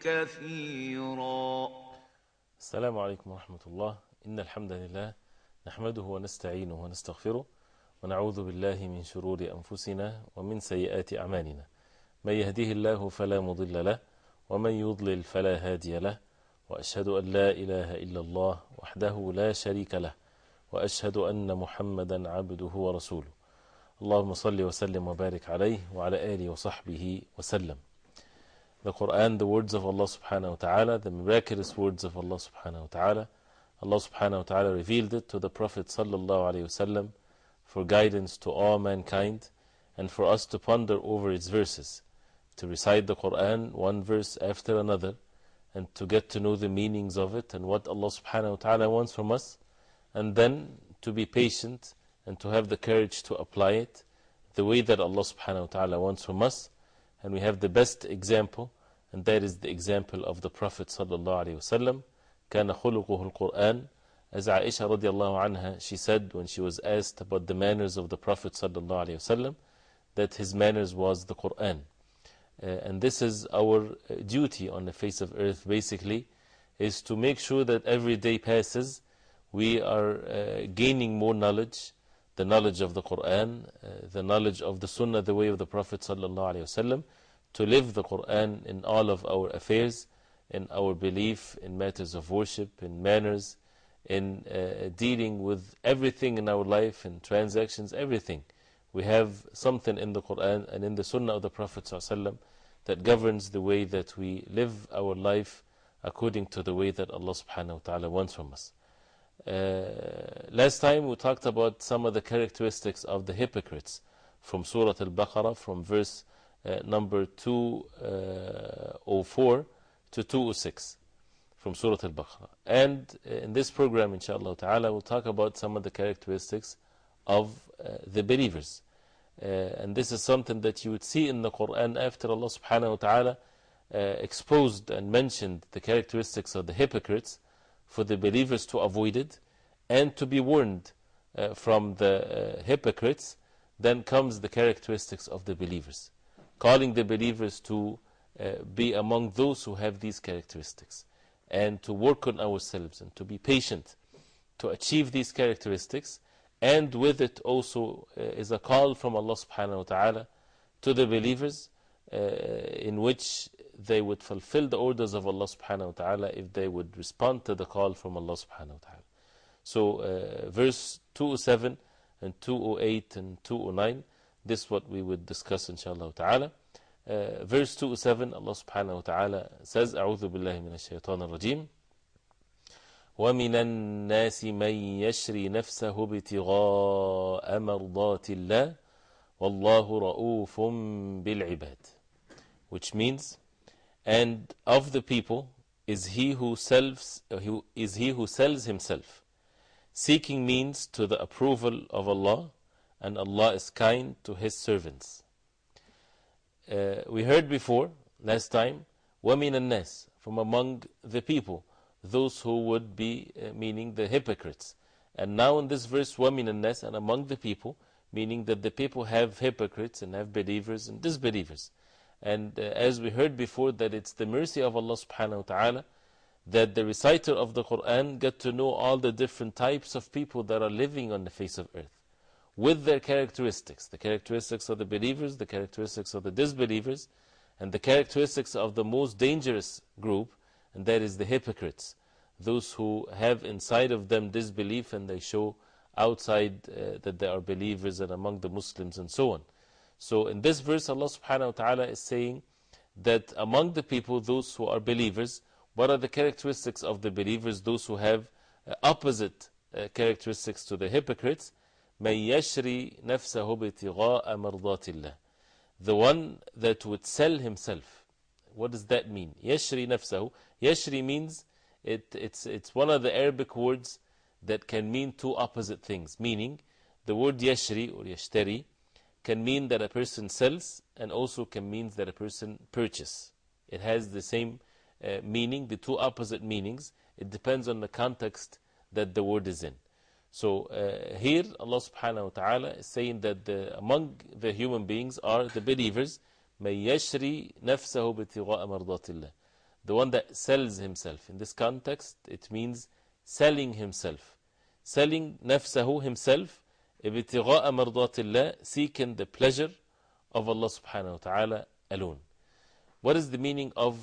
كثيرا. السلام عليكم ورحمة الله. إن الحمد لله نحمده ونستعينه ونستغفره ونعوذ بالله من شرور أنفسنا ومن سيئات أعمالنا. من يهديه الله فلا مضل له ومن يضلل فلا هادي له وأشهد أن لا إله إلا الله وحده لا شريك له وأشهد أن محمدا عبده ورسوله. اللهم صل وسلم وبارك عليه وعلى آله وصحبه وسلم The Quran, the words of Allah subhanahu wa ta'ala, the miraculous words of Allah subhanahu wa ta'ala. Allah subhanahu wa ta'ala revealed it to the Prophet sallallahu alayhi wasallam for guidance to all mankind and for us to ponder over its verses, to recite the Quran one verse after another and to get to know the meanings of it and what Allah subhanahu wa ta'ala wants from us and then to be patient and to have the courage to apply it the way that Allah subhanahu wa ta'ala wants from us and we have the best example and that is the example of the Prophet sallallahu alayhi wasallam كان خلقه القرآن as Aisha radiallahu anha she said when she was asked about the manners of the Prophet sallallahu alayhi wasallam that his manners was the Quran uh, and this is our uh, duty on the face of earth basically is to make sure that every day passes we are uh, gaining more knowledge the knowledge of the Quran, uh, the knowledge of the Sunnah, the way of the Prophet ﷺ, to live the Quran in all of our affairs, in our belief, in matters of worship, in manners, in uh, dealing with everything in our life, in transactions, everything. We have something in the Quran and in the Sunnah of the Prophet ﷺ that governs the way that we live our life according to the way that Allah subhanahu wa ta'ala wants from us. Uh, last time we talked about some of the characteristics of the hypocrites from Surah Al Baqarah, from verse uh, number 204 to 206 from Surah Al Baqarah. And in this program, inshallah ta'ala, we'll talk about some of the characteristics of uh, the believers. and this is something that you would see in the Quran after Allah subhanahu wa ta'ala exposed and mentioned the characteristics of the hypocrites for the believers to avoid it and to be warned uh, from the uh, hypocrites, then comes the characteristics of the believers. Calling the believers to uh, be among those who have these characteristics and to work on ourselves and to be patient to achieve these characteristics. And with it also is a call from Allah subhanahu wa ta'ala to the believers in which they would fulfill the orders of Allah subhanahu wa ta'ala if they would respond to the call from Allah subhanahu wa ta'ala. So, uh, verse 207 and 208 and 209, this is what we would discuss inshallah ta'ala. Uh, verse 207, Allah subhanahu wa ta'ala says, أعوذ بالله من الشيطان الرجيم ومن الناس من يشري نفسه ابتغاء مرضات الله والله رؤوف بالعباد which means and of the people is he who sells who is he who sells himself seeking means to the approval of Allah and Allah is kind to his servants uh, we heard before last time وَمِنَ النَّاسِ from among the people those who would be uh, meaning the hypocrites and now in this verse وَمِنَ النَّاسِ and among the people meaning that the people have hypocrites and have believers and disbelievers and uh, as we heard before, that it's the mercy of Allah subhanahu wa ta'ala that the reciter of the Quran get to know all the different types of people that are living on the face of earth with their characteristics the characteristics of the believers, the characteristics of the disbelievers, and the characteristics of the most dangerous group, and that is the hypocrites. Those who have inside of them disbelief and they show outside uh, that they are believers and among the Muslims and so on. So in this verse, Allah subhanahu wa ta'ala is saying that among the people, those who are believers, what are the characteristics of the believers, those who have uh, opposite uh, characteristics to the hypocrites? مَن يَشْرِي نَفْسَهُ بِتِغَاءَ مَرْضَاتِ اللَّهِ The one that would sell himself, What does that mean? يشري نفسه. يشري means it, it's, it's one of the Arabic words that can mean two opposite things. Meaning, the word yashri or yashtari can mean that a person sells and also can mean that a person purchase. It has the same uh, meaning, the two opposite meanings. It depends on the context that the word is in. So uh, here Allah subhanahu wa ta'ala is saying that the, among the human beings are the believers مَن يَشْرِي نَفْسَهُ بِتِغَاءَ مَرْضَاتِ اللَّهِ The one that sells himself. In this context, it means selling himself. Selling نفسه himself ابتغاء مرضات الله seeking the pleasure of Allah subhanahu wa ta'ala alone. What is the meaning of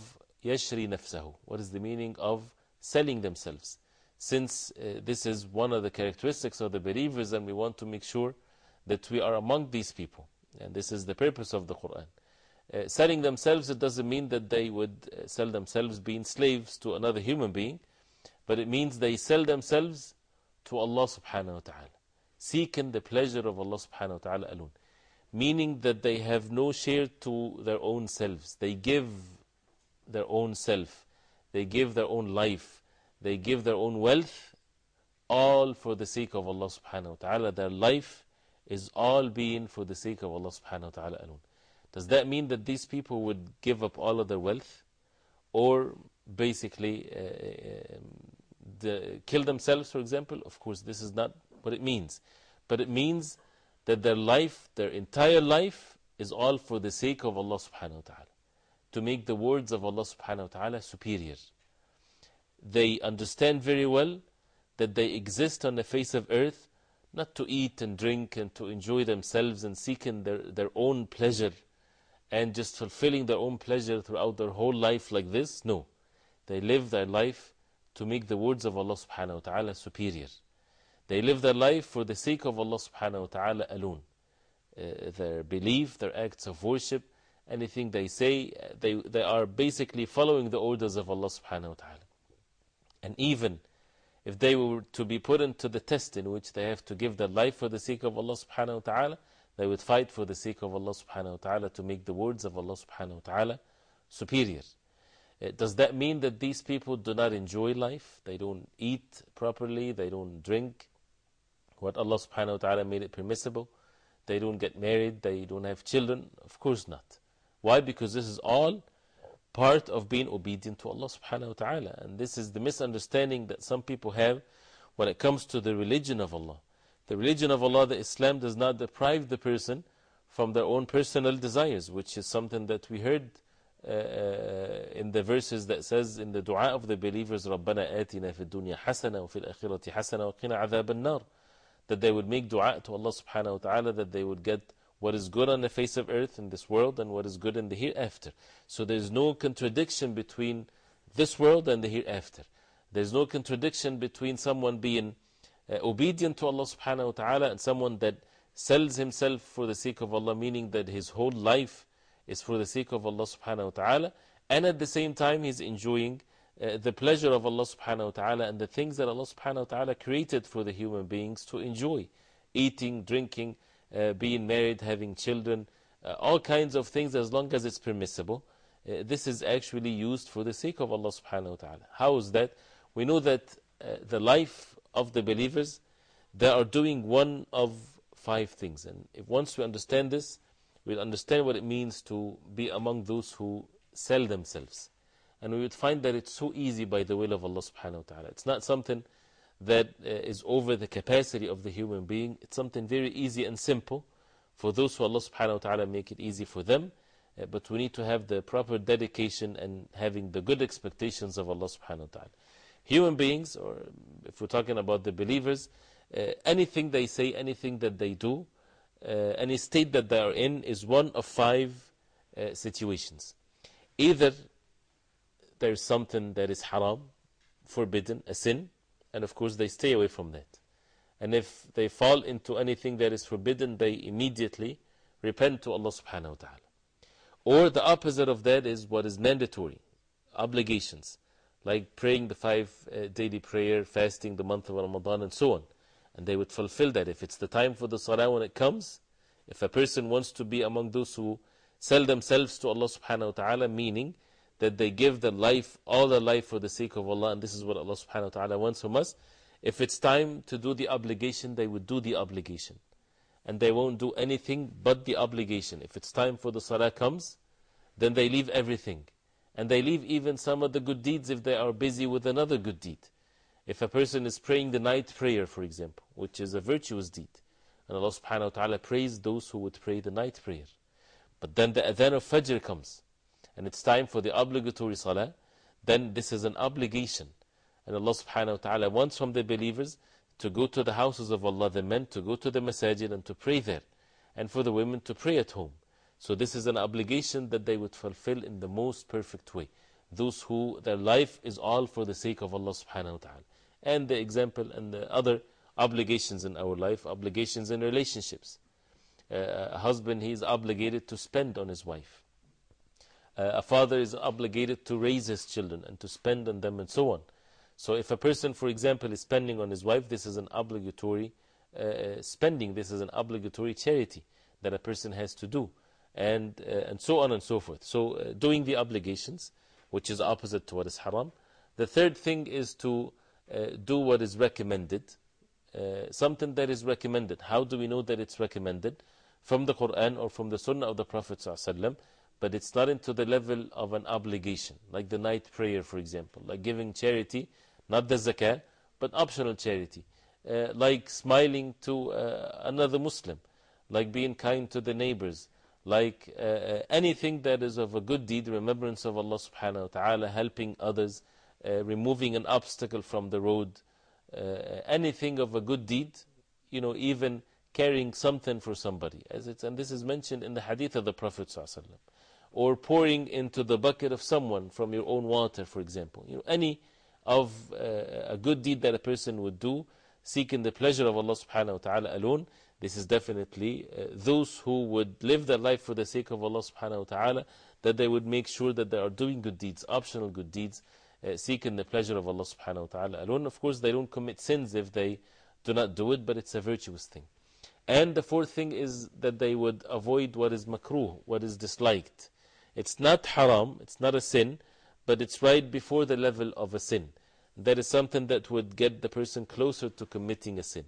يشري نفسه? What is the meaning of selling themselves? Since uh, this is one of the characteristics of the believers and we want to make sure that we are among these people. And this is the purpose of the Quran. Uh, selling themselves, it doesn't mean that they would uh, sell themselves being slaves to another human being, but it means they sell themselves to Allah subhanahu wa ta'ala, seeking the pleasure of Allah subhanahu wa ta'ala alone. Meaning that they have no share to their own selves. They give their own self, they give their own life, they give their own wealth, all for the sake of Allah subhanahu wa ta'ala. Their life is all being for the sake of Allah subhanahu wa ta'ala alone. Does that mean that these people would give up all of their wealth? Or basically uh, the, kill themselves, for example? Of course, this is not what it means. But it means that their life, their entire life, is all for the sake of Allah subhanahu wa ta'ala. To make the words of Allah subhanahu wa ta'ala superior. They understand very well that they exist on the face of earth not to eat and drink and to enjoy themselves and seeking their, their own pleasure and just fulfilling their own pleasure throughout their whole life like this. No. They live their life to make the words of Allah subhanahu wa ta'ala superior. They live their life for the sake of Allah subhanahu wa ta'ala alone. Uh, their belief, their acts of worship, anything they say, they, they are basically following the orders of Allah subhanahu wa ta'ala. And even if they were to be put into the test in which they have to give their life for the sake of Allah subhanahu wa ta'ala, they would fight for the sake of Allah subhanahu wa ta'ala to make the words of Allah subhanahu wa ta'ala superior. Uh, does that mean that these people do not enjoy life? They don't eat properly, they don't drink what Allah subhanahu wa ta'ala made it permissible, they don't get married, they don't have children? Of course not. Why? Because this is all part of being obedient to Allah subhanahu wa ta'ala. And this is the misunderstanding that some people have when it comes to the religion of Allah. The religion of Allah, the Islam, does not deprive the person from their own personal desires, which is something that we heard uh, in the verses that says in the dua of the believers, رَبَّنَا آتِنَا فِي الدُّنْيا حَسَنًا وَفِي الْأَخِرَةِ حَسَنًا وَقِنَا عَذَابَ النَّارِ that they would make dua to Allah subhanahu wa ta'ala, that they would get what is good on the face of earth in this world and what is good in the hereafter. So there is no contradiction between this world and the hereafter. There is no contradiction between someone being uh, obedient to Allah subhanahu wa ta'ala and someone that sells himself for the sake of Allah, meaning that his whole life is for the sake of Allah subhanahu wa ta'ala, and at the same time he's enjoying uh, the pleasure of Allah subhanahu wa ta'ala and the things that Allah subhanahu wa ta'ala created for the human beings to enjoy eating, drinking, uh, being married, having children, uh, all kinds of things as long as it's permissible. This is actually used for the sake of Allah subhanahu wa ta'ala. How is that? We know that the life of the believers, they are doing one of five things. And if once we understand this, we'll understand what it means to be among those who sell themselves. And we would find that it's so easy by the will of Allah subhanahu wa ta'ala. It's not something that uh, is over the capacity of the human being. It's something very easy and simple for those who Allah subhanahu wa ta'ala make it easy for them. Uh, but we need to have the proper dedication and having the good expectations of Allah subhanahu wa ta'ala. Human beings, or if we're talking about the believers, uh, anything they say, anything that they do, any state that they are in is one of five situations. Either there is something that is haram, forbidden, a sin, and of course they stay away from that. And if they fall into anything that is forbidden, they immediately repent to Allah subhanahu wa ta'ala. Or the opposite of that is what is mandatory, obligations, like praying the five uh, daily prayer, fasting the month of Ramadan, and so on. And they would fulfill that. If it's the time for the salah when it comes, if a person wants to be among those who sell themselves to Allah subhanahu wa ta'ala, meaning that they give their life, all their life for the sake of Allah, and this is what Allah subhanahu wa ta'ala wants from us. If it's time to do the obligation, they would do the obligation. And they won't do anything but the obligation. If it's time for the salah comes, then they leave everything. And they leave even some of the good deeds if they are busy with another good deed. If a person is praying the night prayer, for example, which is a virtuous deed, and Allah subhanahu wa ta'ala praised those who would pray the night prayer. But then the adhan of Fajr comes, and it's time for the obligatory salah, then this is an obligation. And Allah subhanahu wa ta'ala wants from the believers to go to the houses of Allah, the men to go to the masajid and to pray there, and for the women to pray at home. So this is an obligation that they would fulfill in the most perfect way. Those who their life is all for the sake of Allah subhanahu wa ta'ala. And the example and the other obligations in our life, obligations in relationships. Uh, a husband, he is obligated to spend on his wife. Uh, a father is obligated to raise his children and to spend on them and so on. So if a person, for example, is spending on his wife, this is an obligatory uh, spending, this is an obligatory charity that a person has to do, and, uh, and so on and so forth. So uh, doing the obligations, which is opposite to what is haram. The third thing is to uh, do what is recommended, uh, something that is recommended. How do we know that it's recommended? From the Quran or from the Sunnah of the Prophet ﷺ, but it's not into the level of an obligation, like the night prayer, for example, like giving charity, not the zakah, but optional charity, uh, like smiling to uh, another Muslim, like being kind to the neighbors, like uh, anything that is of a good deed, remembrance of Allah subhanahu wa ta'ala, helping others, removing an obstacle from the road, anything of a good deed, you know, even carrying something for somebody. As it's, and this is mentioned in the hadith of the Prophet. ﷺ. Or pouring into the bucket of someone from your own water, for example. You know, any of uh, a good deed that a person would do, seeking the pleasure of Allah subhanahu wa ta'ala alone, this is definitely uh, those who would live their life for the sake of Allah subhanahu wa ta'ala, that they would make sure that they are doing good deeds, optional good deeds, uh, seeking the pleasure of Allah subhanahu wa ta'ala alone. Of course, they don't commit sins if they do not do it, but it's a virtuous thing. And the fourth thing is that they would avoid what is makruh, what is disliked. It's not haram, it's not a sin, but it's right before the level of a sin. That is something that would get the person closer to committing a sin.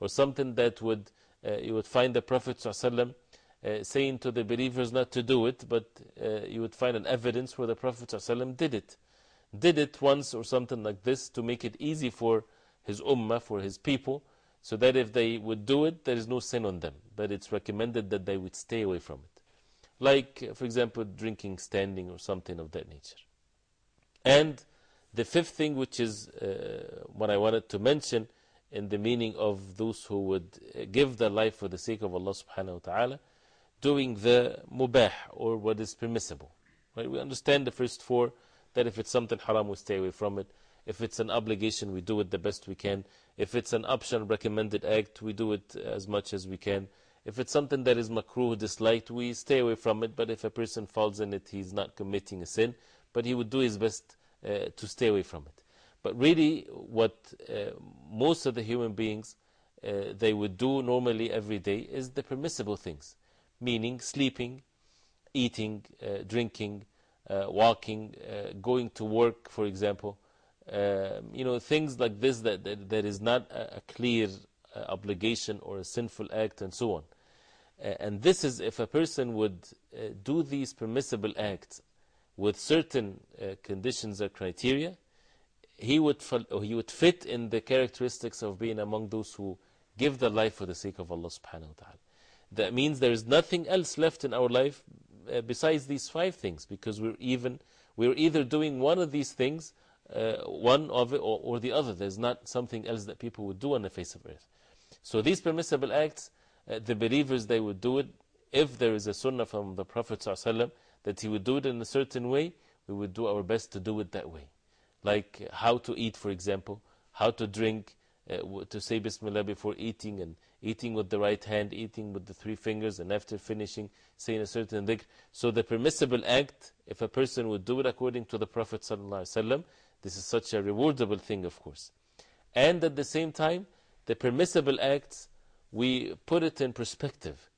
Or something that would, uh, you would find the Prophet ﷺ, uh, saying to the believers not to do it, but uh, you would find an evidence where the Prophet ﷺ did it. Did it once or something like this to make it easy for his ummah, for his people, so that if they would do it, there is no sin on them. But it's recommended that they would stay away from it. Like, for example, drinking standing or something of that nature. And the fifth thing, which is uh, what I wanted to mention in the meaning of those who would uh, give their life for the sake of Allah subhanahu wa ta'ala, doing the mubah or what is permissible. Right? We understand the first four that if it's something haram, we stay away from it. If it's an obligation, we do it the best we can. If it's an optional recommended act, we do it as much as we can. If it's something that is makruh, disliked, we stay away from it. But if a person falls in it, he's not committing a sin. But he would do his best uh, to stay away from it. But really, what uh, most of the human beings uh, they would do normally every day is the permissible things, meaning sleeping, eating, drinking, walking, going to work, for example. Um, you know, things like this that, that, that is not a, a clear obligation or a sinful act and so on. And this is if a person would do these permissible acts with certain conditions or criteria, he would, he would fit in the characteristics of being among those who give their life for the sake of Allah subhanahu wa ta'ala. That means there is nothing else left in our life uh, besides these five things because we're, even, we're either doing one of these things, uh, one of it, or, or, the other. There's not something else that people would do on the face of earth. So these permissible acts, uh, the believers, they would do it if there is a sunnah from the Prophet ﷺ that he would do it in a certain way, we would do our best to do it that way. Like how to eat, for example, how to drink, uh, to say Bismillah before eating, and eating with the right hand, eating with the three fingers, and after finishing, saying a certain dhikr. So the permissible act, if a person would do it according to the Prophet ﷺ, this is such a rewardable thing, of course. And at the same time, the permissible acts, we put it in perspective.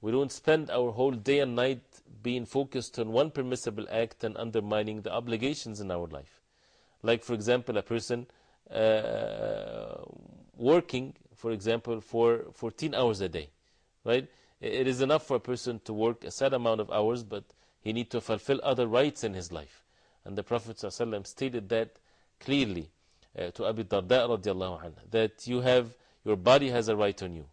We don't spend our whole day and night being focused on one permissible act and undermining the obligations in our life. Like, for example, a person uh, working, for example, for 14 hours a day. Right? It is enough for a person to work a set amount of hours, but he needs to fulfill other rights in his life. And the Prophet ﷺ stated that clearly uh, to Abu Darda anhu, that you have, your body has a right on you,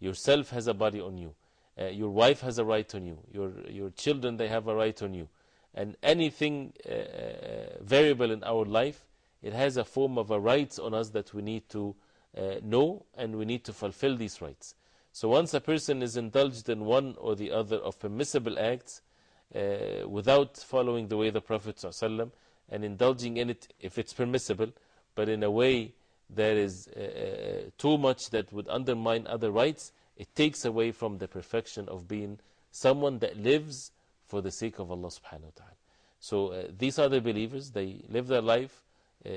yourself has a body on you, uh, your wife has a right on you, your, your children they have a right on you, and anything uh, uh variable in our life, it has a form of a rights on us that we need to know and we need to fulfill these rights. So once a person is indulged in one or the other of permissible acts without following the way the Prophet and indulging in it if it's permissible, but in a way that is uh, uh, too much that would undermine other rights, it takes away from the perfection of being someone that lives for the sake of Allah subhanahu wa ta'ala. So uh, these are the believers, they live their life, uh,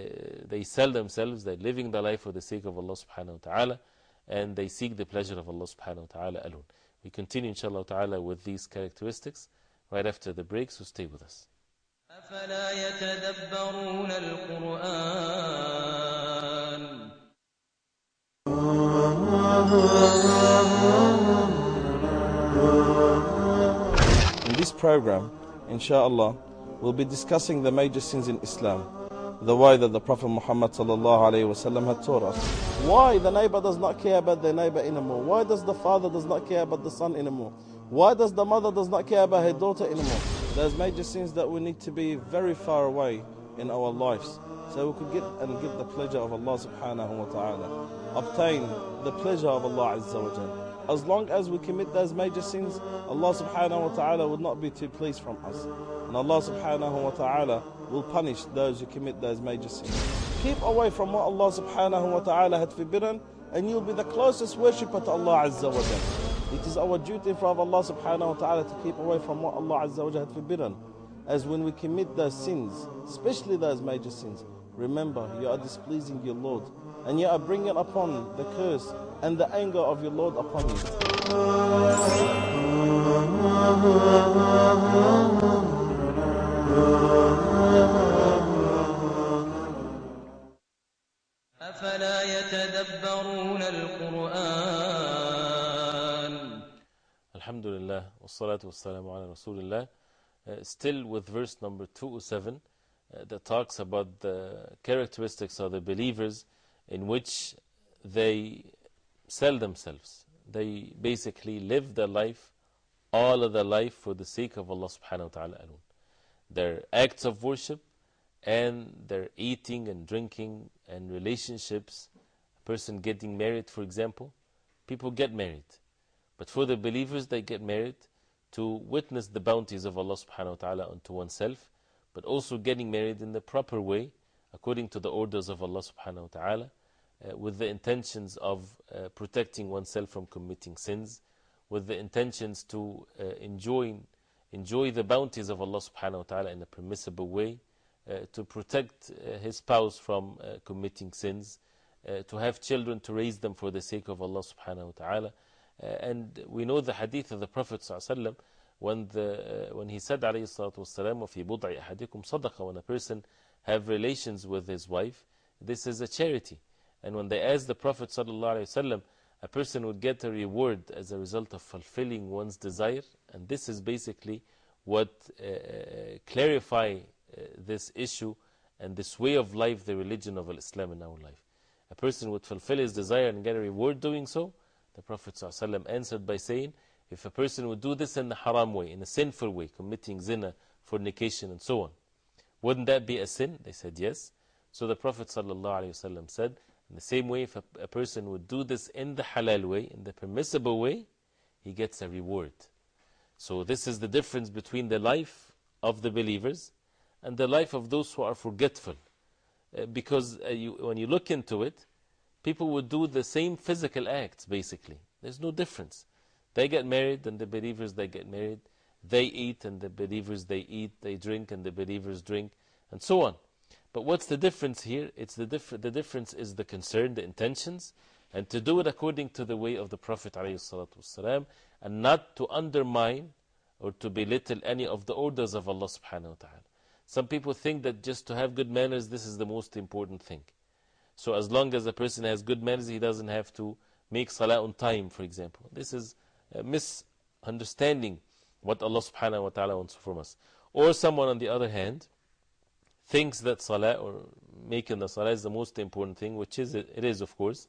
they sell themselves, they're living their life for the sake of Allah subhanahu wa ta'ala, and they seek the pleasure of Allah subhanahu wa ta'ala alone. We continue inshallah ta'ala with these characteristics right after the break, so stay with us. أفلا يتدبرون القرآن In this program, inshallah, we'll be discussing the major sins in Islam, the way that the Prophet Muhammad wasallam had taught us. Why the neighbor does not care about their neighbor anymore? Why does the father does not care about the son anymore? Why does the mother does not care about her daughter anymore? There's major sins that we need to be very far away in our lives so we could get and get the pleasure of Allah subhanahu wa ta'ala. Obtain the pleasure of Allah Azza wa Jal. As long as we commit those major sins, Allah subhanahu wa ta'ala would not be too pleased from us. And Allah subhanahu wa ta'ala will punish those who commit those major sins. Keep away from what Allah subhanahu wa ta'ala had forbidden and you'll be the closest worshipper to Allah Azza wa Jal. It is our duty for Allah subhanahu wa ta'ala to keep away from what Allah Azza wa had forbidden. As when we commit those sins, especially those major sins, remember you are displeasing your Lord and you are bringing upon the curse and the anger of your Lord upon you. أفلا يتدبرون القرآن Alhamdulillah, wassalatu wassalamu ala Rasulullah. Uh, still with verse number 207 uh, that talks about the characteristics of the believers in which they sell themselves. They basically live their life, all of their life for the sake of Allah subhanahu wa ta'ala alone. Their acts of worship and their eating and drinking and relationships, a person getting married, for example, people get married but for the believers, they get married to witness the bounties of Allah subhanahu wa ta'ala unto oneself, but also getting married in the proper way, according to the orders of Allah subhanahu wa ta'ala, uh, with the intentions of uh, protecting oneself from committing sins, with the intentions to uh, enjoy, enjoy the bounties of Allah subhanahu wa ta'ala in a permissible way, to protect his spouse from committing sins, to have children to raise them for the sake of Allah subhanahu wa ta'ala. Uh, and we know the hadith of the Prophet ﷺ when, the, uh, when he said عليه الصلاة والسلام وفي بضع أحدكم صدقة when a person have relations with his wife this is a charity and when they asked the Prophet ﷺ a person would get a reward as a result of fulfilling one's desire and this is basically what uh, uh clarify uh, this issue and this way of life the religion of Islam in our life a person would fulfill his desire and get a reward doing so the Prophet ﷺ answered by saying, if a person would do this in a haram way, in a sinful way, committing zina, fornication, and so on, wouldn't that be a sin? They said yes. So the Prophet ﷺ said, in the same way, if a, a person would do this in the halal way, in the permissible way, he gets a reward. So this is the difference between the life of the believers and the life of those who are forgetful. Uh, because uh, you, when you look into it, people would do the same physical acts, basically. There's no difference. They get married, and the believers they get married. They eat, and the believers they eat. They drink, and the believers drink, and so on. But what's the difference here? It's the, diff the difference is the concern, the intentions, and to do it according to the way of the Prophet ﷺ, and not to undermine or to belittle any of the orders of Allah subhanahu wa ta'ala. Some people think that just to have good manners, this is the most important thing. So as long as a person has good manners, he doesn't have to make salah on time, for example. This is a misunderstanding what Allah subhanahu wa ta'ala wants from us. Or someone on the other hand thinks that salah or making the salah is the most important thing, which is it, it is of course,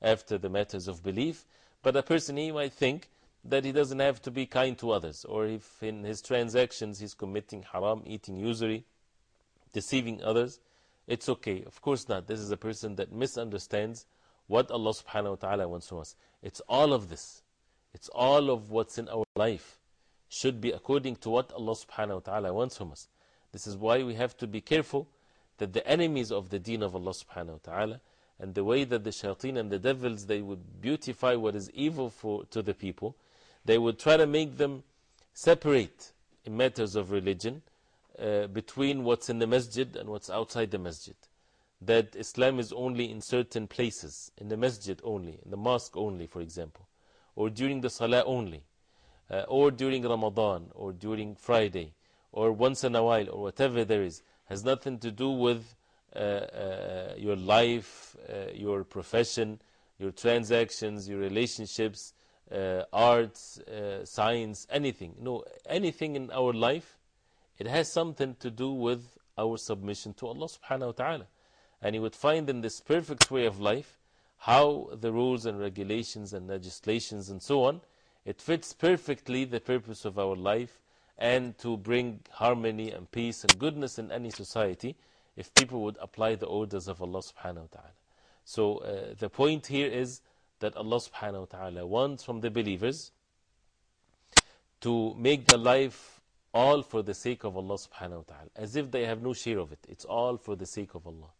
after the matters of belief. But a person, he might think that he doesn't have to be kind to others, or if in his transactions he's committing haram, eating usury, deceiving others, it's okay. Of course not. This is a person that misunderstands what Allah subhanahu wa ta'ala wants from us. It's all of this. It's all of what's in our life should be according to what Allah subhanahu wa ta'ala wants from us. This is why we have to be careful that the enemies of the deen of Allah subhanahu wa ta'ala and the way that the shayateen and the devils they would beautify what is evil for, to the people, they would try to make them separate in matters of religion uh, between what's in the masjid and what's outside the masjid. That Islam is only in certain places, in the masjid only, in the mosque only, for example, or during the salah only, uh, or during Ramadan, or during Friday, or once in a while, or whatever there is, has nothing to do with uh, uh, your life, uh, your profession, your transactions, your relationships, arts, science, anything. No, anything in our life, it has something to do with our submission to Allah subhanahu wa ta'ala. And you would find in this perfect way of life how the rules and regulations and legislations and so on, it fits perfectly the purpose of our life and to bring harmony and peace and goodness in any society if people would apply the orders of Allah subhanahu wa ta'ala. So uh, the point here is that Allah subhanahu wa ta'ala wants from the believers to make the life all for the sake of Allah subhanahu wa ta'ala, as if they have no share of it. It's all for the sake of Allah.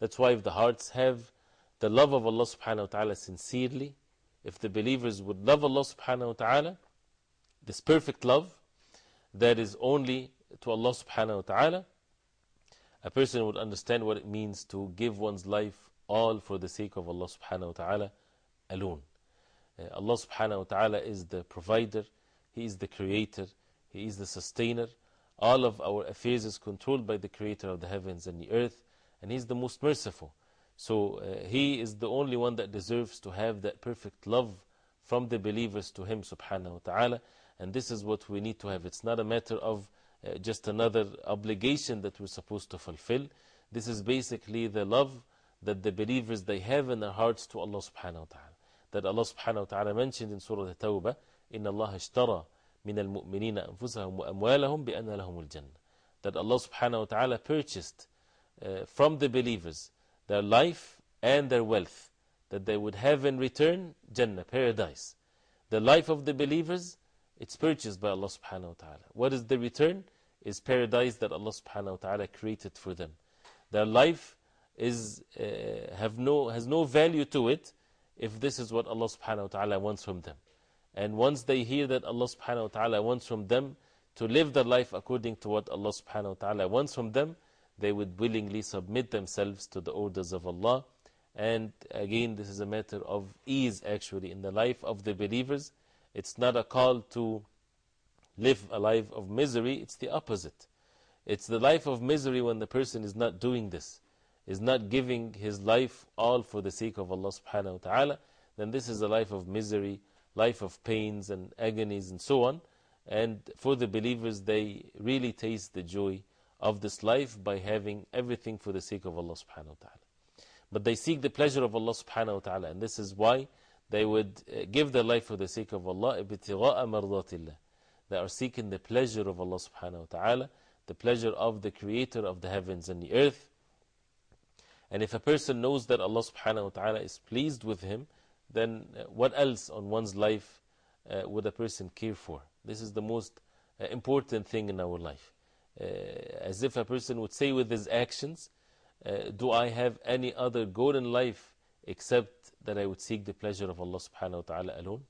That's why if the hearts have the love of Allah subhanahu wa ta'ala sincerely, if the believers would love Allah subhanahu wa ta'ala, this perfect love that is only to Allah subhanahu wa ta'ala, a person would understand what it means to give one's life all for the sake of Allah subhanahu wa ta'ala alone. Uh, Allah subhanahu wa ta'ala is the provider, He is the creator, He is the sustainer. All of our affairs is controlled by the creator of the heavens and the earth, and He is the most merciful. So uh, He is the only one that deserves to have that perfect love from the believers to Him subhanahu wa ta'ala. And this is what we need to have. It's not a matter of uh, just another obligation that we're supposed to fulfill. This is basically the love that the believers they have in their hearts to Allah subhanahu wa ta'ala. That Allah subhanahu wa ta'ala mentioned in Surah At-Tawbah, إِنَّ اللَّهَ اشْتَرَى مِنَ الْمُؤْمِنِينَ أَنفُسَهُمْ وَأَمْوَالَهُمْ بِأَنَّ لَهُمُ الْجَنَّةِ That Allah subhanahu wa ta'ala purchased uh, from the believers their life and their wealth, that they would have in return Jannah, paradise. The life of the believers, it's purchased by Allah subhanahu wa ta'ala. What is the return? Is paradise that Allah subhanahu wa ta'ala created for them. Their life is, uh, have no, has no value to it if this is what Allah subhanahu wa ta'ala wants from them. And once they hear that Allah subhanahu wa ta'ala wants from them to live their life according to what Allah subhanahu wa ta'ala wants from them, they would willingly submit themselves to the orders of Allah. And again, this is a matter of ease actually in the life of the believers. It's not a call to live a life of misery, it's the opposite. It's the life of misery when the person is not doing this, is not giving his life all for the sake of Allah subhanahu wa ta'ala, then this is a life of misery, life of pains and agonies and so on. And for the believers, they really taste the joy of this life by having everything for the sake of Allah subhanahu wa ta'ala. But they seek the pleasure of Allah subhanahu wa ta'ala, and this is why they would uh, give their life for the sake of Allah. They are seeking the pleasure of Allah subhanahu wa ta'ala, the pleasure of the Creator of the heavens and the earth. And if a person knows that Allah subhanahu wa ta'ala is pleased with him, then uh, what else on one's life uh, would a person care for? This is the most uh, important thing in our life. As if a person would say with his actions, Do I have any other goal in life except that I would seek the pleasure of Allah subhanahu wa ta'ala alone?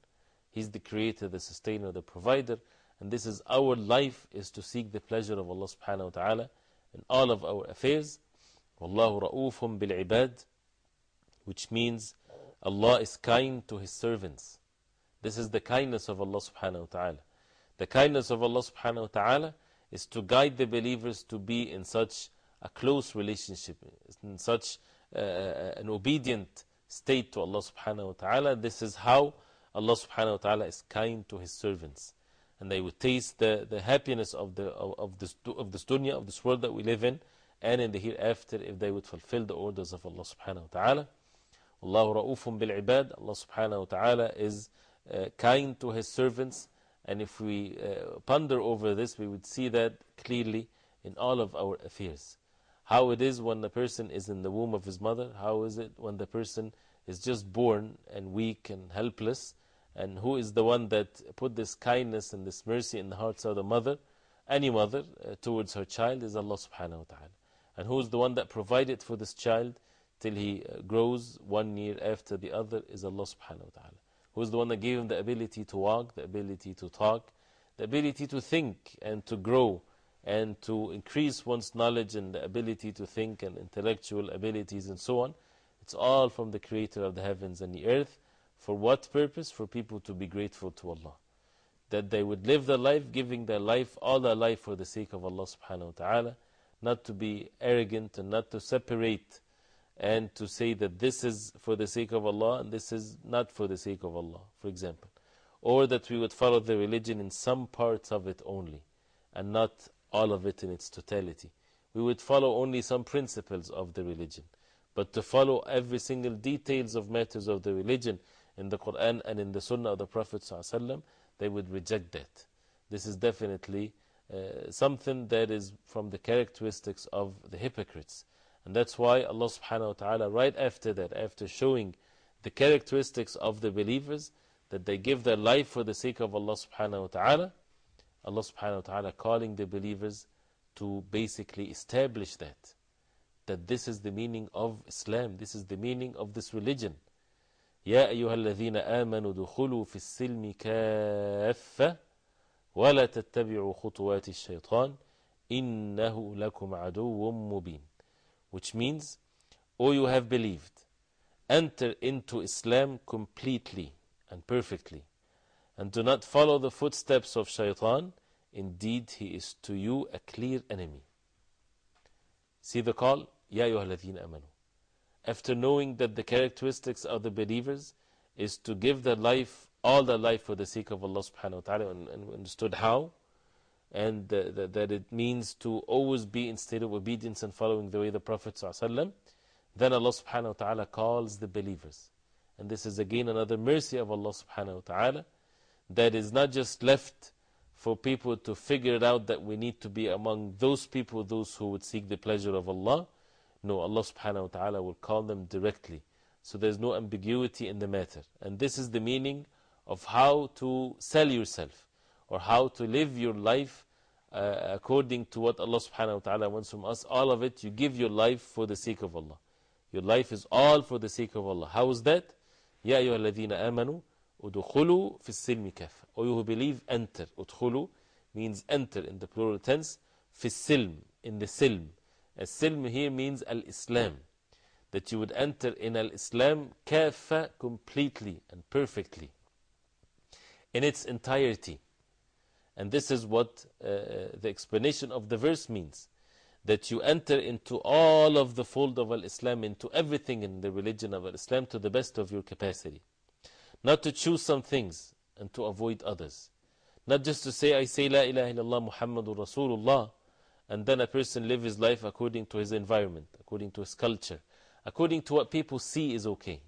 He's the creator, the sustainer, the provider, and this is our life is to seek the pleasure of Allah subhanahu wa ta'ala in all of our affairs. Wallahu ra'ufum bil ibad, which means Allah is kind to His servants. This is the kindness of Allah subhanahu wa ta'ala. The kindness of Allah subhanahu wa ta'ala is to guide the believers to be in such a close relationship, in such uh, an obedient state to Allah subhanahu wa ta'ala. This is how Allah subhanahu wa ta'ala is kind to His servants. And they would taste the, the happiness of, the, of, of, this, of this dunya, of this world that we live in, and in the hereafter if they would fulfill the orders of Allah subhanahu wa ta'ala. Allahu ra'ufun bil ibad. Allah subhanahu wa ta'ala is uh, kind to His servants. And if we uh, ponder over this, we would see that clearly in all of our affairs. How it is when the person is in the womb of his mother, how is it when the person is just born and weak and helpless, and who is the one that put this kindness and this mercy in the hearts of the mother, any mother, uh, towards her child is Allah subhanahu wa ta'ala. And who is the one that provided for this child till he uh, grows one year after the other is Allah subhanahu wa ta'ala. Who is the one that gave him the ability to walk, the ability to talk, the ability to think and to grow and to increase one's knowledge and the ability to think and intellectual abilities and so on. It's all from the Creator of the heavens and the earth. For what purpose? For people to be grateful to Allah. That they would live their life giving their life, all their life for the sake of Allah subhanahu wa ta'ala. Not to be arrogant and not to separate and to say that this is for the sake of Allah and this is not for the sake of Allah, for example. Or that we would follow the religion in some parts of it only and not all of it in its totality. We would follow only some principles of the religion. But to follow every single details of matters of the religion in the Quran and in the Sunnah of the Prophet ﷺ, they would reject that. This is definitely uh, something that is from the characteristics of the hypocrites. And that's why Allah subhanahu wa ta'ala, right after that, after showing the characteristics of the believers, that they give their life for the sake of Allah subhanahu wa ta'ala, Allah subhanahu wa ta'ala calling the believers to basically establish that. That this is the meaning of Islam, this is the meaning of this religion. يا أيها الذين آمنوا دخلوا في السلم كافة ولا تتبعوا خطوات الشيطان إنه لكم عدو مبين which means, O you have believed, enter into Islam completely and perfectly, and do not follow the footsteps of shaitan. Indeed, he is to you a clear enemy. See the call, Ya ayyuhaladhin amanu. After knowing that the characteristics of the believers is to give their life, all their life for the sake of Allah subhanahu wa ta'ala, and understood how, and that, that it means to always be in state of obedience and following the way the Prophet sallallahu then Allah subhanahu wa ta'ala calls the believers. And this is again another mercy of Allah subhanahu wa ta'ala, that is not just left for people to figure it out that we need to be among those people, those who would seek the pleasure of Allah, no, Allah subhanahu wa ta'ala will call them directly. So there's no ambiguity in the matter. And this is the meaning of how to sell yourself or how to live your life uh, according to what Allah subhanahu wa ta'ala wants from us. All of it, you give your life for the sake of Allah. Your life is all for the sake of Allah. How is that? يا أيها الذين آمنوا ادخلوا في السلم كافة. Or you who believe, enter. ادخلوا means enter in the plural tense. في السلم, in the silm. As-silm here means al-Islam. That you would enter in al-Islam kafa completely and perfectly. In its entirety. and this is what uh, the explanation of the verse means. That you enter into all of the fold of al-Islam, into everything in the religion of al-Islam to the best of your capacity. Not to choose some things and to avoid others. Not just to say, I say La ilaha illallah Muhammadur Rasulullah and then a person live his life according to his environment, according to his culture, according to what people see is okay.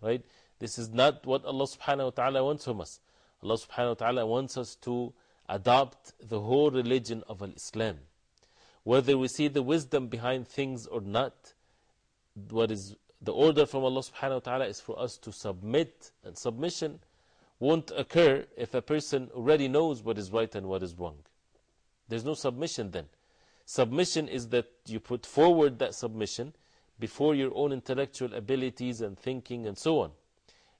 Right? This is not what Allah subhanahu wa ta'ala wants from us. Allah subhanahu wa ta'ala wants us to adopt the whole religion of Islam. Whether we see the wisdom behind things or not, what is the order from Allah subhanahu wa ta'ala is for us to submit, and submission won't occur if a person already knows what is right and what is wrong. There's no submission then. Submission is that you put forward that submission before your own intellectual abilities and thinking and so on.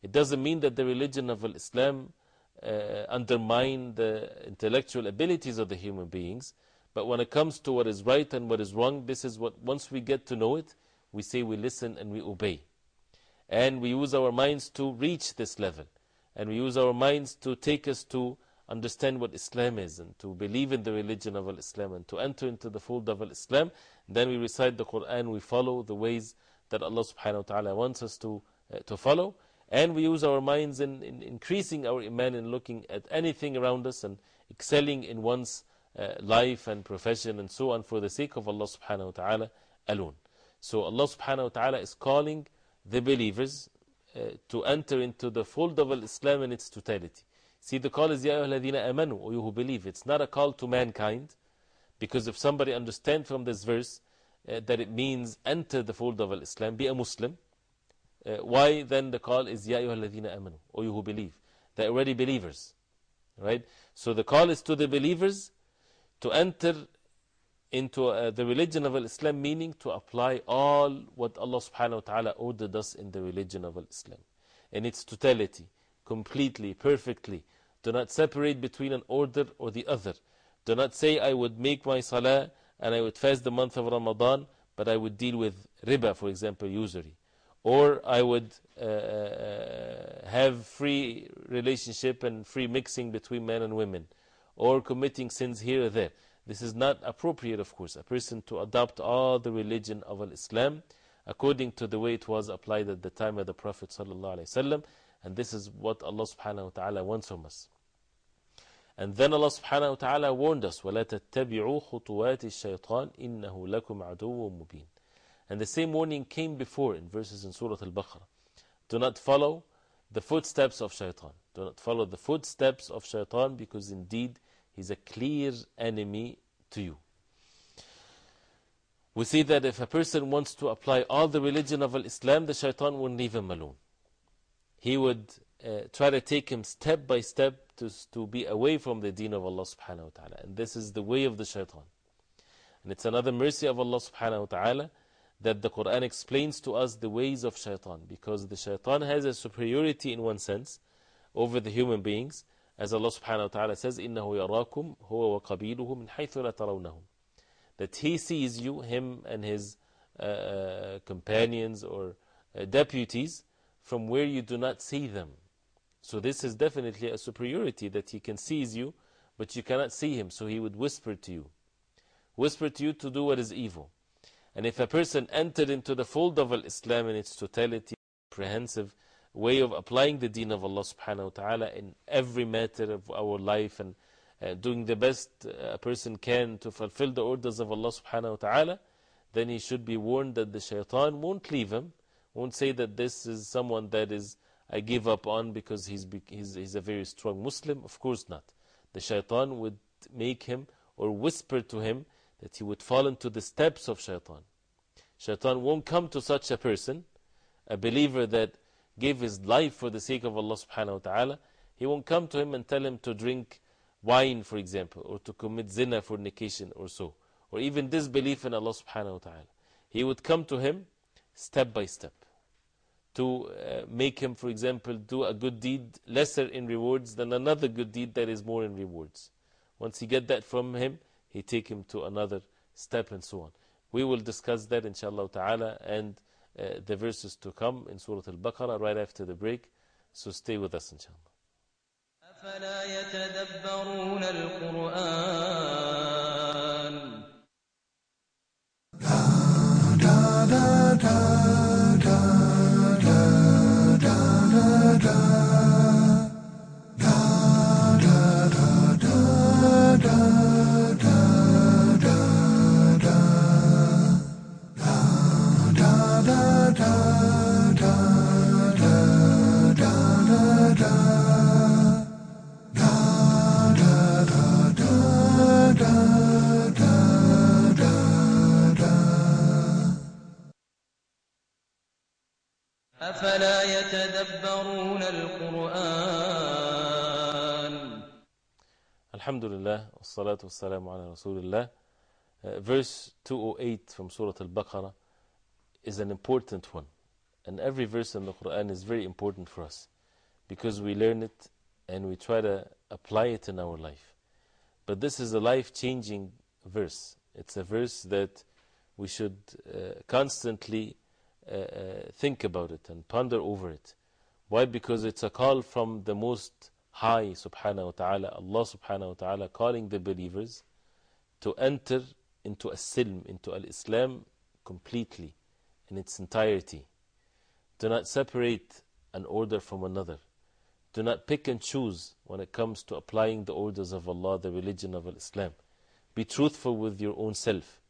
It doesn't mean that the religion of Islam uh, undermine the intellectual abilities of the human beings, but when it comes to what is right and what is wrong, this is what, once we get to know it, we say we listen and we obey. And we use our minds to reach this level. and we use our minds to take us to understand what Islam is and to believe in the religion of Islam and to enter into the fold of Islam, then we recite the Quran, we follow the ways that Allah subhanahu wa ta'ala wants us to, uh, to follow, and we use our minds in, in increasing our iman and looking at anything around us and excelling in one's uh, life and profession and so on for the sake of Allah subhanahu wa ta'ala alone. So Allah subhanahu wa ta'ala is calling the believers uh, to enter into the fold of Islam in its totality. See, the call is Ya ayyuhalladhina amanu, or you who believe. It's not a call to mankind, because if somebody understands from this verse uh, that it means enter the fold of Islam, be a Muslim, why then the call is Ya ayyuhalladhina amanu, O you who believe? They're already believers. Right? So the call is to the believers to enter into uh, the religion of Islam, meaning to apply all what Allah subhanahu wa ta'ala ordered us in the religion of Islam. In its totality, completely, perfectly. Do not separate between an order or the other. Do not say, I would make my salah and I would fast the month of Ramadan, but I would deal with riba, for example, usury Or I would uh, uh, have free relationship and free mixing between men and women. Or committing sins here or there. This is not appropriate, of course, a person to adopt all the religion of Islam according to the way it was applied at the time of the Prophet. ﷺ, and this is what Allah subhanahu wa ta'ala wants from us. And then Allah subhanahu wa ta'ala warned us, وَلَا تَتَّبِعُوا خُطُوَاتِ الشَّيْطَانِ إِنَّهُ لَكُمْ عَدُوٌ مُبِينٌ and the same warning came before in verses in Surah Al-Baqarah. Do not follow the footsteps of shaitan. Do not follow the footsteps of shaitan because indeed he's a clear enemy to you. We see that if a person wants to apply all the religion of Islam, the shaitan won't leave him alone. He would uh, try to take him step by step to, to be away from the deen of Allah subhanahu wa ta'ala. And this is the way of the shaitan. And it's another mercy of Allah subhanahu wa ta'ala that the Quran explains to us the ways of shaitan. Because the shaitan has a superiority in one sense over the human beings. As Allah subhanahu wa ta'ala says, إِنَّهُ يَرَاكُمْ هُوَ وَقَبِيلُهُ مِنْ حَيْثُ لَا تَرَوْنَهُمْ That he sees you, him and his uh, uh, companions or uh, deputies, from where you do not see them. So this is definitely a superiority that he can seize you, but you cannot see him, so he would whisper to you. Whisper to you to do what is evil. And if a person entered into the fold of Islam in its totality, comprehensive way of applying the deen of Allah subhanahu wa ta'ala in every matter of our life and uh, doing the best a person can to fulfill the orders of Allah subhanahu wa ta'ala, then he should be warned that the shaitan won't leave him, won't say that this is someone that is I give up on because he's, he's, he's a very strong Muslim. Of course not. The shaitan would make him or whisper to him that he would fall into the steps of shaitan. Shaitan won't come to such a person, a believer that gave his life for the sake of Allah subhanahu wa ta'ala. He won't come to him and tell him to drink wine, for example, or to commit zina, fornication, or so, or even disbelief in Allah subhanahu wa ta'ala. He would come to him step by step to uh, make him, for example, do a good deed lesser in rewards than another good deed that is more in rewards. Once he get that from him, he take him to another step and so on. We will discuss that inshallah ta'ala and uh, the verses to come in Surah Al-Baqarah right after the break. So stay with us inshallah. أفلا يتدبرون القرآن Alhamdulillah, wassalatu wassalamu ala Rasulullah. Uh, verse 208 from Surah Al-Baqarah is an important one. And every verse in the Quran is very important for us because we learn it and we try to apply it in our life. But this is a life changing verse. It's a verse that we should uh, constantly uh, uh, think about it and ponder over it. Why? Because it's a call from the Most High subhanahu wa ta'ala, Allah subhanahu wa ta'ala calling the believers to enter into a silm, into al Islam completely, in its entirety. Do not separate an order from another. Do not pick and choose when it comes to applying the orders of Allah, the religion of Islam. Be truthful with your own self.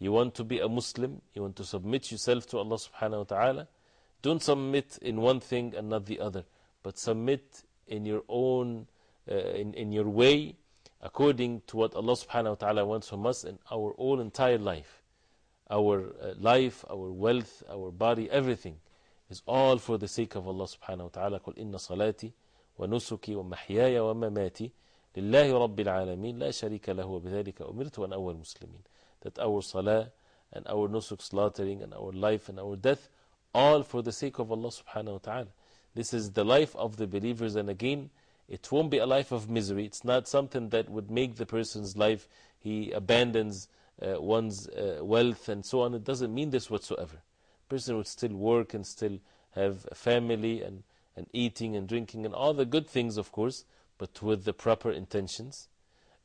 You want to be a Muslim, you want to submit yourself to Allah subhanahu wa ta'ala. Don't submit in one thing and not the other, but submit in your own, uh, in, in your way, according to what Allah subhanahu wa ta'ala wants from us in our whole entire life. Our uh, life, our wealth, our body, everything is all for the sake of Allah subhanahu wa ta'ala. قل إن صلاتي ونسكي ومحياي ومماتي لله رب العالمين لا شريك له وبذلك أمرت وأن أول مسلمين that our salah and our nusuk slaughtering and our life and our death all for the sake of Allah subhanahu wa ta'ala this is the life of the believers and again it won't be a life of misery. It's not something that would make the person's life he abandons uh, one's uh, wealth and so on. It doesn't mean this whatsoever. Person would still work and still have a family and, and eating and drinking and all the good things of course but with the proper intentions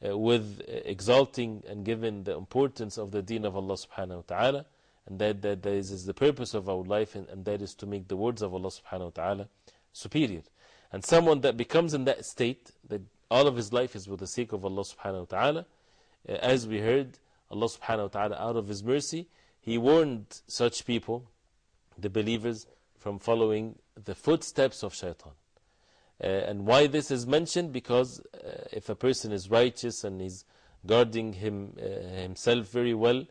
uh, with uh, exalting and giving the importance of the deen of Allah subhanahu wa ta'ala and that, that, that is, is the purpose of our life and, and that is to make the words of Allah subhanahu wa ta'ala superior and someone that becomes in that state that all of his life is with the sake of Allah subhanahu wa ta'ala uh, as we heard Allah subhanahu wa ta'ala out of his mercy he warned such people the believers from following the footsteps of shaitan uh, and why this is mentioned? Because uh, if a person is righteous and is guarding him, himself very well,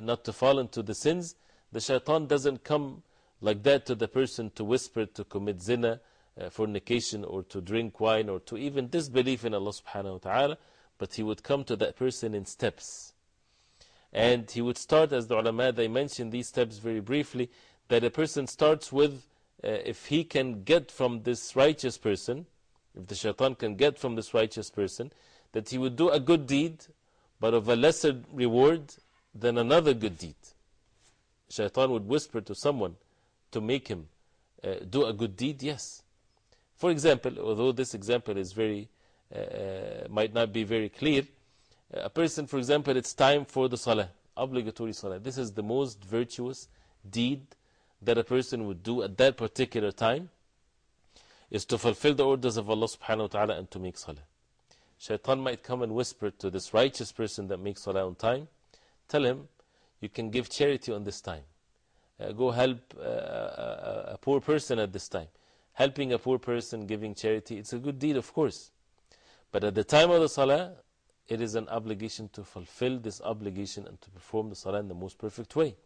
not to fall into the sins, the shaitan doesn't come like that to the person to whisper to commit zina, fornication, or to drink wine, or to even disbelief in Allah subhanahu wa ta'ala, but he would come to that person in steps. And he would start, as the ulama, they mentioned these steps very briefly, that a person starts with uh, if he can get from this righteous person, if the shaitan can get from this righteous person, that he would do a good deed, but of a lesser reward than another good deed. Shaitan would whisper to someone to make him uh, do a good deed, yes. For example, although this example is very, uh, uh might not be very clear, a person, for example, it's time for the salah, obligatory salah. This is the most virtuous deed that a person would do at that particular time is to fulfill the orders of Allah subhanahu wa ta'ala and to make salah. Shaitan might come and whisper to this righteous person that makes salah on time, tell him, you can give charity on this time. Uh, go help uh, a, a, poor person at this time. Helping a poor person, giving charity, it's a good deed, of course. But at the time of the salah, it is an obligation to fulfill this obligation and to perform the salah in the most perfect way.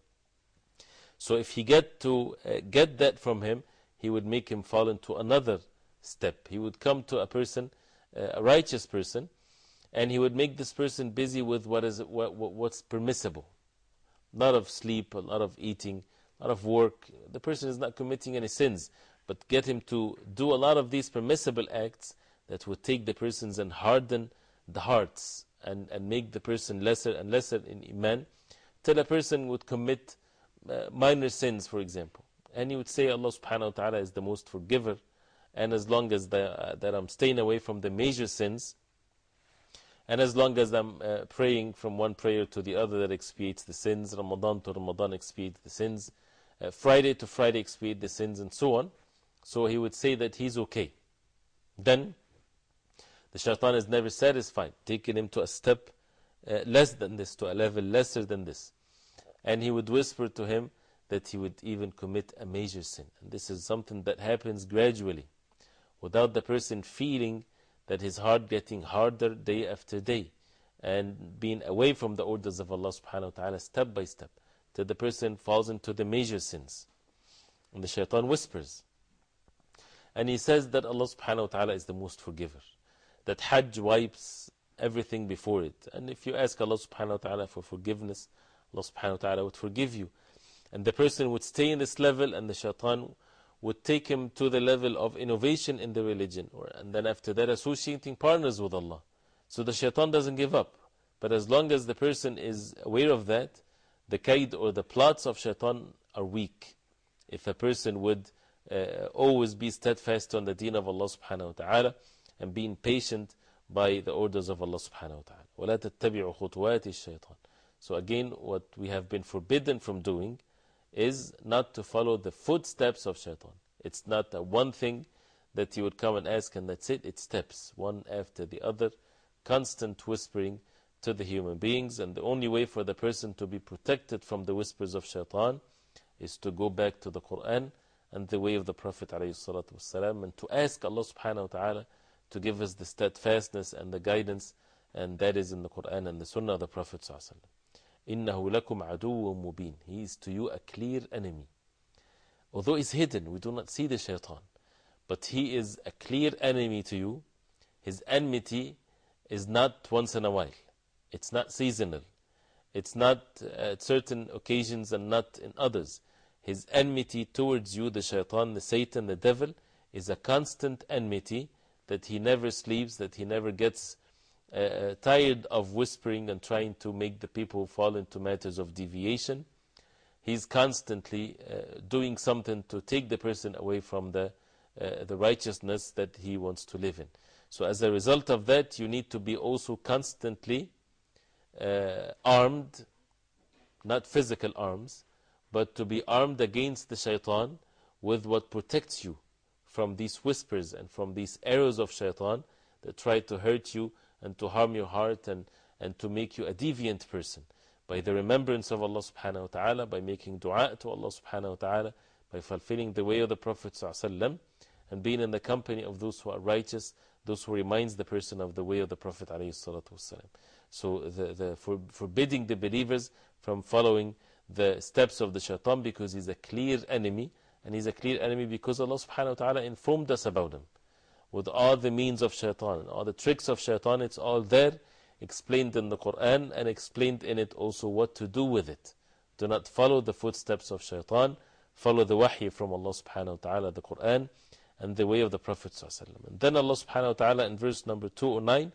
So if he get to uh, get that from him, he would make him fall into another step. He would come to a person, uh, a righteous person, and he would make this person busy with what is what, what, what's permissible. A lot of sleep, a lot of eating, a lot of work. The person is not committing any sins, but get him to do a lot of these permissible acts that would take the persons and harden the hearts and, and make the person lesser and lesser in Iman, till a person would commit uh, minor sins, for example. And he would say Allah subhanahu wa ta'ala is the most forgiver. And as long as uh, that I'm staying away from the major sins, and as long as I'm uh, praying from one prayer to the other that expiates the sins, Ramadan to Ramadan expiates the sins, uh, Friday to Friday expiates the sins, and so on. So he would say that he's okay. Then the shaitan is never satisfied, taking him to a step uh, less than this, to a level lesser than this and he would whisper to him that he would even commit a major sin. And this is something that happens gradually, without the person feeling that his heart getting harder day after day, and being away from the orders of Allah subhanahu wa ta'ala step by step, till the person falls into the major sins. And the shaitan whispers. And he says that Allah subhanahu wa ta'ala is the most forgiver. That Hajj wipes everything before it. And if you ask Allah subhanahu wa ta'ala for forgiveness, Allah subhanahu wa ta'ala would forgive you. And the person would stay in this level, and the shaitan would take him to the level of innovation in the religion. Or, and then after that, associating partners with Allah. So the shaitan doesn't give up. But as long as the person is aware of that, the kaid or the plots of shaitan are weak. If a person would uh, always be steadfast on the deen of Allah subhanahu wa ta'ala and being patient by the orders of Allah subhanahu wa ta'ala. وَلَا تَتَّبِعُوا خُطُوَاتِ الشَّيْطَانِ So again, what we have been forbidden from doing is not to follow the footsteps of shaitan. It's not one thing that you would come and ask and that's it. It's steps, one after the other, constant whispering to the human beings. And the only way for the person to be protected from the whispers of shaitan is to go back to the Quran and the way of the Prophet ﷺ and to ask Allah subhanahu wa ta'ala to give us the steadfastness and the guidance, and that is in the Quran and the Sunnah of the Prophet. ﷺ. إِنَّهُ لَكُمْ عَدُوٌ مُبِينٌ He is to you a clear enemy. Although he's hidden, we do not see the shaitan, but he is a clear enemy to you. His enmity is not once in a while, it's not seasonal, it's not at certain occasions and not in others. His enmity towards you, the shaitan, the Satan, the devil, is a constant enmity that he never sleeps, that he never gets uh, tired of whispering and trying to make the people fall into matters of deviation. He's constantly uh, doing something to take the person away from the, uh, the righteousness that he wants to live in. So, as a result of that, you need to be also constantly armed, not physical arms, but to be armed against the shaitan with what protects you from these whispers and from these arrows of shaitan that try to hurt you and to harm your heart and, and to make you a deviant person. By the remembrance of Allah subhanahu wa ta'ala, by making dua to Allah subhanahu wa ta'ala, by fulfilling the way of the Prophet sallallahu and being in the company of those who are righteous, those who reminds the person of the way of the Prophet So the, the for, forbidding the believers from following the steps of the shaitan because he's a clear enemy and he's a clear enemy because Allah subhanahu wa ta'ala informed us about him With all the means of shaitan, all the tricks of shaitan, it's all there, explained in the Quran and explained in it also what to do with it. Do not follow the footsteps of shaitan, follow the wahy from Allah subhanahu wa ta'ala, the Quran, and the way of the Prophet. And then Allah subhanahu wa ta'ala in verse number 209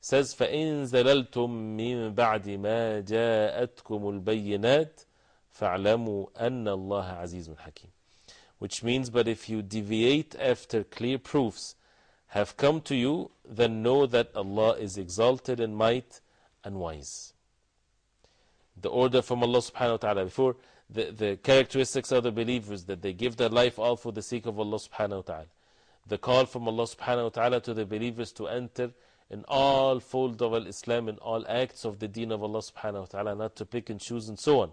says, فَإِن زَلَلْتُم مِّن بَعْدِ مَا جَاءَتْكُمُ الْبَيِّنَاتِ فَاعْلَمُوا أَنَّ اللَّهَ عَزِيزٌ حَكِيمٌ which means, but if you deviate after clear proofs have come to you, then know that Allah is exalted in might and wise. The order from Allah subhanahu wa ta'ala before the, the characteristics of the believers that they give their life all for the sake of Allah subhanahu wa ta'ala. The call from Allah subhanahu wa ta'ala to the believers to enter in all fold of Al Islam, in all acts of the deen of Allah subhanahu wa ta'ala, not to pick and choose and so on.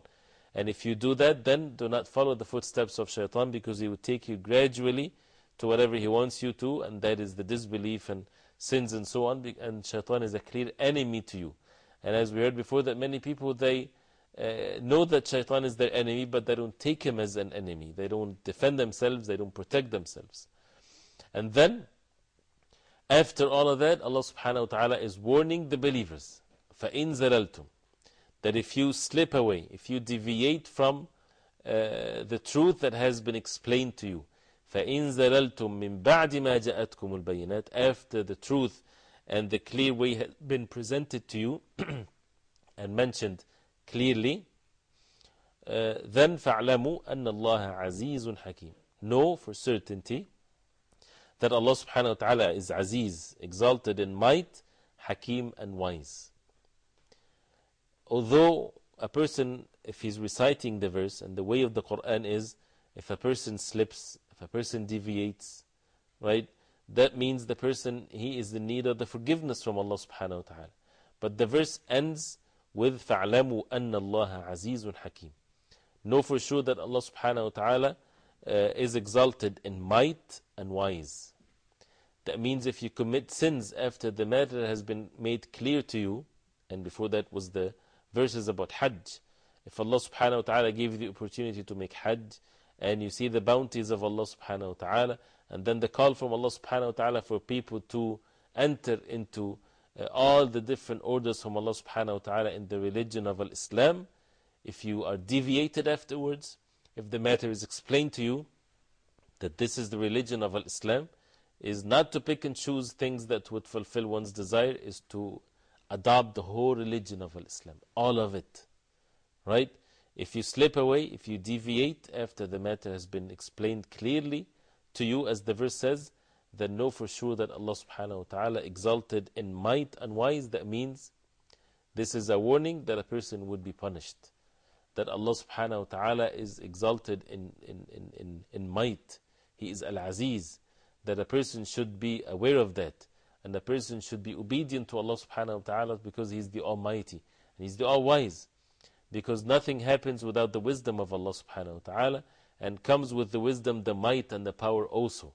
And if you do that, then do not follow the footsteps of shaitan because he will take you gradually to whatever he wants you to, and that is the disbelief and sins and so on. And shaitan is a clear enemy to you. And as we heard before, that many people they uh, know that shaitan is their enemy, but they don't take him as an enemy. They don't defend themselves, they don't protect themselves. And then, after all of that, Allah subhanahu wa ta'ala is warning the believers. فَإِن زَلَلْتُمْ that if you slip away, if you deviate from uh, the truth that has been explained to you, فَإِن زَلَلْتُم مِّن بَعْدِ مَا جَاءَتْكُمُ الْبَيِّنَاتِ After the truth and the clear way has been presented to you and mentioned clearly, uh, then فَاعْلَمُوا أَنَّ اللَّهَ عَزِيزٌ حَكِيمٌ Know for certainty that Allah subhanahu wa ta'ala is Aziz, exalted in might, Hakim and wise although a person, if he's reciting the verse, and the way of the Quran is, if a person slips, if a person deviates, right, that means the person, he is in need of the forgiveness from Allah subhanahu wa ta'ala. But the verse ends with فَاعْلَمُوا أَنَّ اللَّهَ عَزِيزٌ حَكِيمٌ Know for sure that Allah subhanahu wa ta'ala uh, is exalted in might and wise. That means if you commit sins after the matter has been made clear to you, and before that was the verses about Hajj. If Allah subhanahu wa ta'ala gave you the opportunity to make Hajj, and you see the bounties of Allah subhanahu wa ta'ala, and then the call from Allah subhanahu wa ta'ala for people to enter into uh, all the different orders from Allah subhanahu wa ta'ala in the religion of Islam, if you are deviated afterwards, if the matter is explained to you that this is the religion of Islam, is not to pick and choose things that would fulfill one's desire, is to adopt the whole religion of Islam, all of it. Right? If you slip away, if you deviate after the matter has been explained clearly to you, as the verse says, then know for sure that Allah subhanahu wa ta'ala exalted in might and wise. That means this is a warning that a person would be punished. That Allah subhanahu wa ta'ala is exalted in, in, in, in, in might. He is Al Aziz. That a person should be aware of that. And a person should be obedient to Allah subhanahu wa ta'ala because He is the Almighty. And He is the All Wise. Because nothing happens without the wisdom of Allah subhanahu wa ta'ala. And comes with the wisdom, the might, and the power also.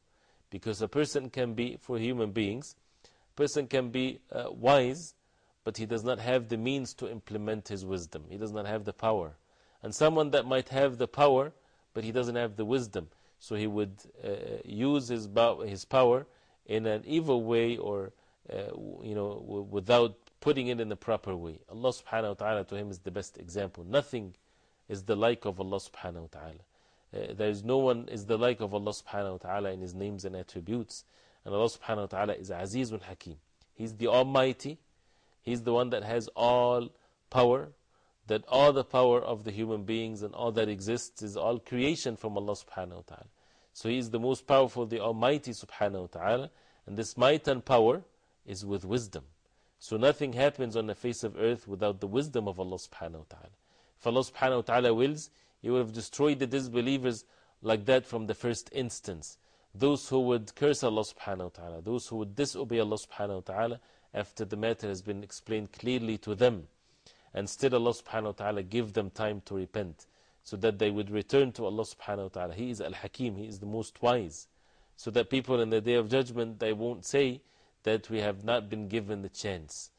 Because a person can be, for human beings, a person can be uh, wise, but he does not have the means to implement his wisdom. He does not have the power. And someone that might have the power, but he doesn't have the wisdom. So he would uh, use his, his power in an evil way or uh, you know, without putting it in the proper way. Allah subhanahu wa ta'ala to him is the best example. Nothing is the like of Allah subhanahu wa ta'ala. Uh, there is no one is the like of Allah subhanahu wa ta'ala in His names and attributes. And Allah subhanahu wa ta'ala is Azizun Hakim. He's the Almighty. He's the one that has all power. That all the power of the human beings and all that exists is all creation from Allah subhanahu wa ta'ala. So He is the most powerful, the Almighty subhanahu wa ta'ala. And this might and power is with wisdom. So nothing happens on the face of earth without the wisdom of Allah subhanahu wa ta'ala. If Allah subhanahu wa ta'ala wills, He would have destroyed the disbelievers like that from the first instance. Those who would curse Allah subhanahu wa ta'ala, those who would disobey Allah subhanahu wa ta'ala after the matter has been explained clearly to them. And still Allah subhanahu wa ta'ala give them time to repent so that they would return to Allah subhanahu wa ta'ala. He is Al Hakim, He is the most wise. So that people in the day of judgment, they won't say that we have not been given the chance.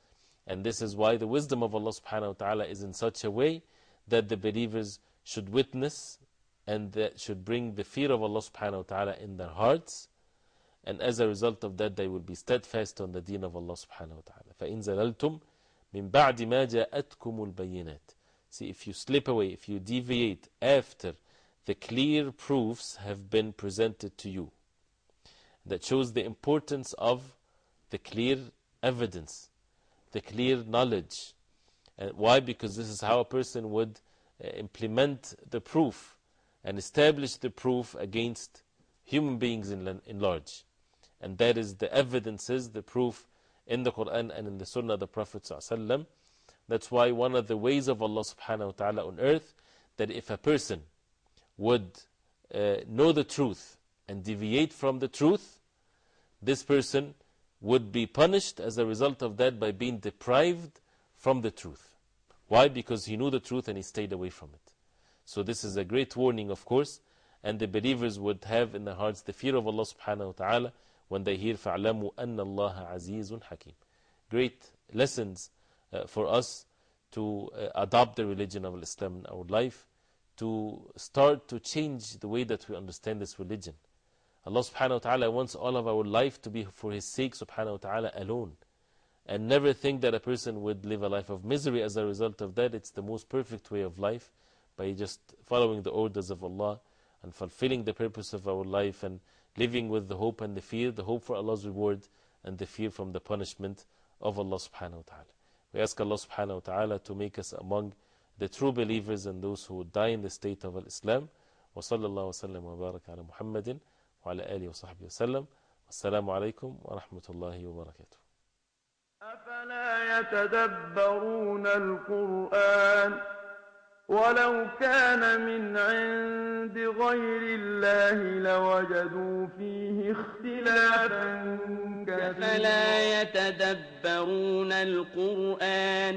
And this is why the wisdom of Allah subhanahu wa ta'ala is in such a way that the believers should witness and that should bring the fear of Allah subhanahu wa ta'ala in their hearts. And as a result of that, they will be steadfast on the deen of Allah subhanahu wa ta'ala. فَإِن زَلَلْتُمْ مِن بَعْدِ مَا جَاءَتْكُمُ الْبَيِّنَاتِ See, if you slip away, if you deviate after the clear proofs have been presented to you, that shows the importance of the clear evidence, the clear knowledge. And why? Because this is how a person would uh, implement the proof and establish the proof against human beings in, in large. And that is the evidences, the proof in the Quran and in the Sunnah of the Prophet. That's why one of the ways of Allah subhanahu wa ta'ala on earth, that if a person would uh, know the truth and deviate from the truth, this person would be punished as a result of that by being deprived from the truth. Why? Because he knew the truth and he stayed away from it. So this is a great warning, of course, and the believers would have in their hearts the fear of Allah subhanahu wa ta'ala when they hear فَعْلَمُوا أَنَّ اللَّهَ عَزِيزٌ حَكِيمٌ Great lessons uh, for us to uh, adopt the religion of Islam in our life, to start to change the way that we understand this religion. Allah subhanahu wa ta'ala wants all of our life to be for His sake subhanahu wa ta'ala alone. And never think that a person would live a life of misery as a result of that. It's the most perfect way of life by just following the orders of Allah and fulfilling the purpose of our life and living with the hope and the fear, the hope for Allah's reward and the fear from the punishment of Allah subhanahu wa ta'ala. We ask Allah subhanahu wa ta'ala to make us among the true believers and those who would die in the state of Islam. وصلى الله وسلم وبارك على محمد وعلى آله وصحبه وسلم. والسلام عليكم ورحمة الله وبركاته. أفلا يتدبرون القرآن ولو كان من عند غير الله لوجدوا فيه اختلافا كثيرا. أفلا يتدبرون القرآن